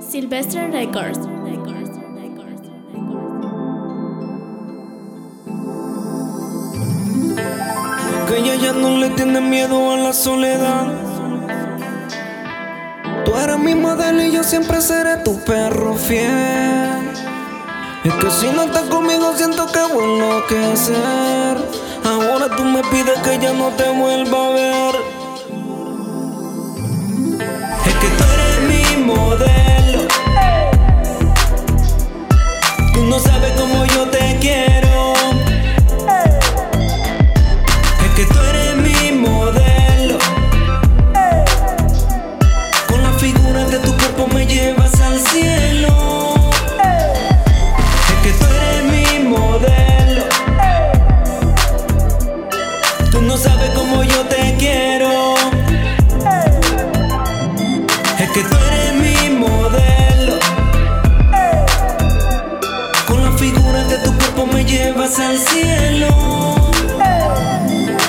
Silvestre Records. Que ella ya no le tiene miedo a la soledad. Tú eres mi modelo y yo siempre seré tu perro fiel. Es que si no estás conmigo siento que voy a enloquecer. Ahora tú me pides que ya no te vuelva a ver. Llevas al cielo.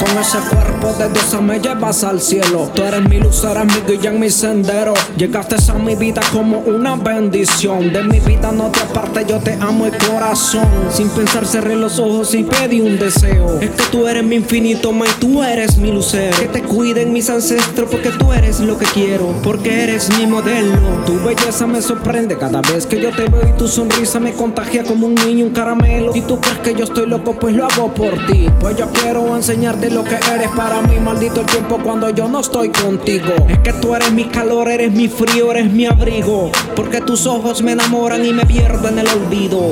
Con ese cuerpo de diosa me llevas al cielo. Tú eres mi luz, eres mi guía en mi sendero. Llegaste a mi vida como una bendición. De mi vida no te aparte, yo te amo el corazón. Sin pensar cerré los ojos y pedí un deseo. Es que tú eres mi infinito, ma, y tú eres mi lucero. Que te cuiden mis ancestros porque tú eres lo que quiero. Porque eres mi modelo. Tu belleza me sorprende cada vez que yo te veo y tu sonrisa me contagia como un niño un caramelo. Y tú crees que yo estoy loco, pues lo hago por ti. Pues yo quiero enseñarte lo que eres para mí, maldito el tiempo cuando yo no estoy contigo. Es que tú eres mi calor, eres mi frío, eres mi abrigo. Porque tus ojos me enamoran y me pierdo en el olvido.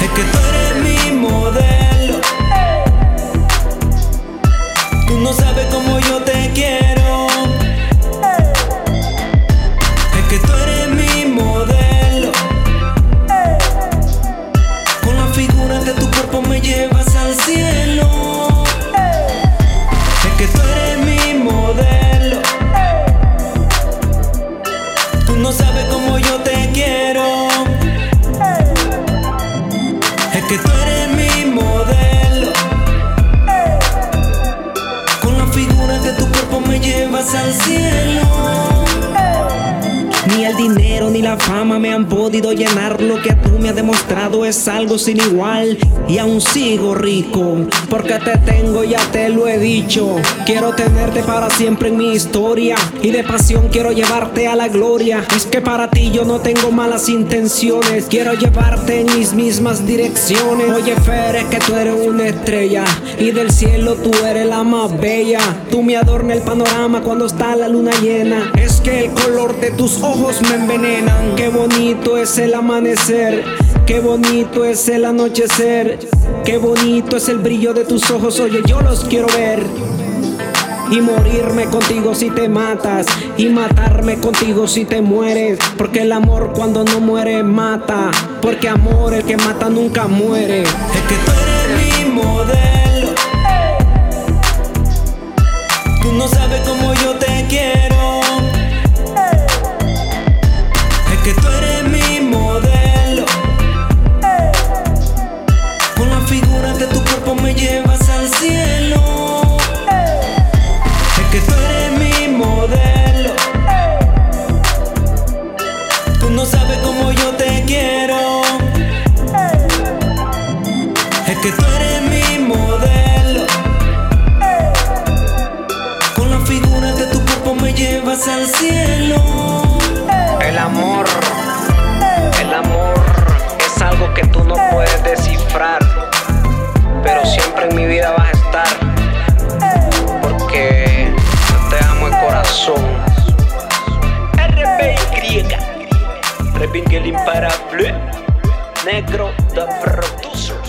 Es que tú eres mi modelo. Tú no sabes cómo yo te quiero. Es que tú eres mi modelo. Con la figura de tu cuerpo me llevas al cielo. Sabes cómo yo te quiero. Es que tú eres mi modelo. Con la figura de tu cuerpo me llevas al cielo. Fama me han podido llenar. Lo que tú me has demostrado es algo sin igual. Y aún sigo rico, porque te tengo, ya te lo he dicho. Quiero tenerte para siempre en mi historia. Y de pasión quiero llevarte a la gloria. Es que para ti yo no tengo malas intenciones. Quiero llevarte en mis mismas direcciones. Oye, Fer, es que tú eres una estrella. Y del cielo tú eres la más bella. Tú me adornas el panorama cuando está la luna llena. Es que el color de tus ojos me envenenan. Es el amanecer. Qué bonito es el anochecer. Qué bonito es el brillo de tus ojos. Oye, yo los quiero ver. Y morirme contigo si te matas. Y matarme contigo si te mueres. Porque el amor cuando no muere mata. Porque amor el que mata nunca muere. Es que tú eres mi modelo. Cielo. El amor, el amor es algo que tú no puedes descifrar, pero siempre en mi vida vas a estar, porque yo te amo el corazón. RBY, Revingel imparable, negro the producer.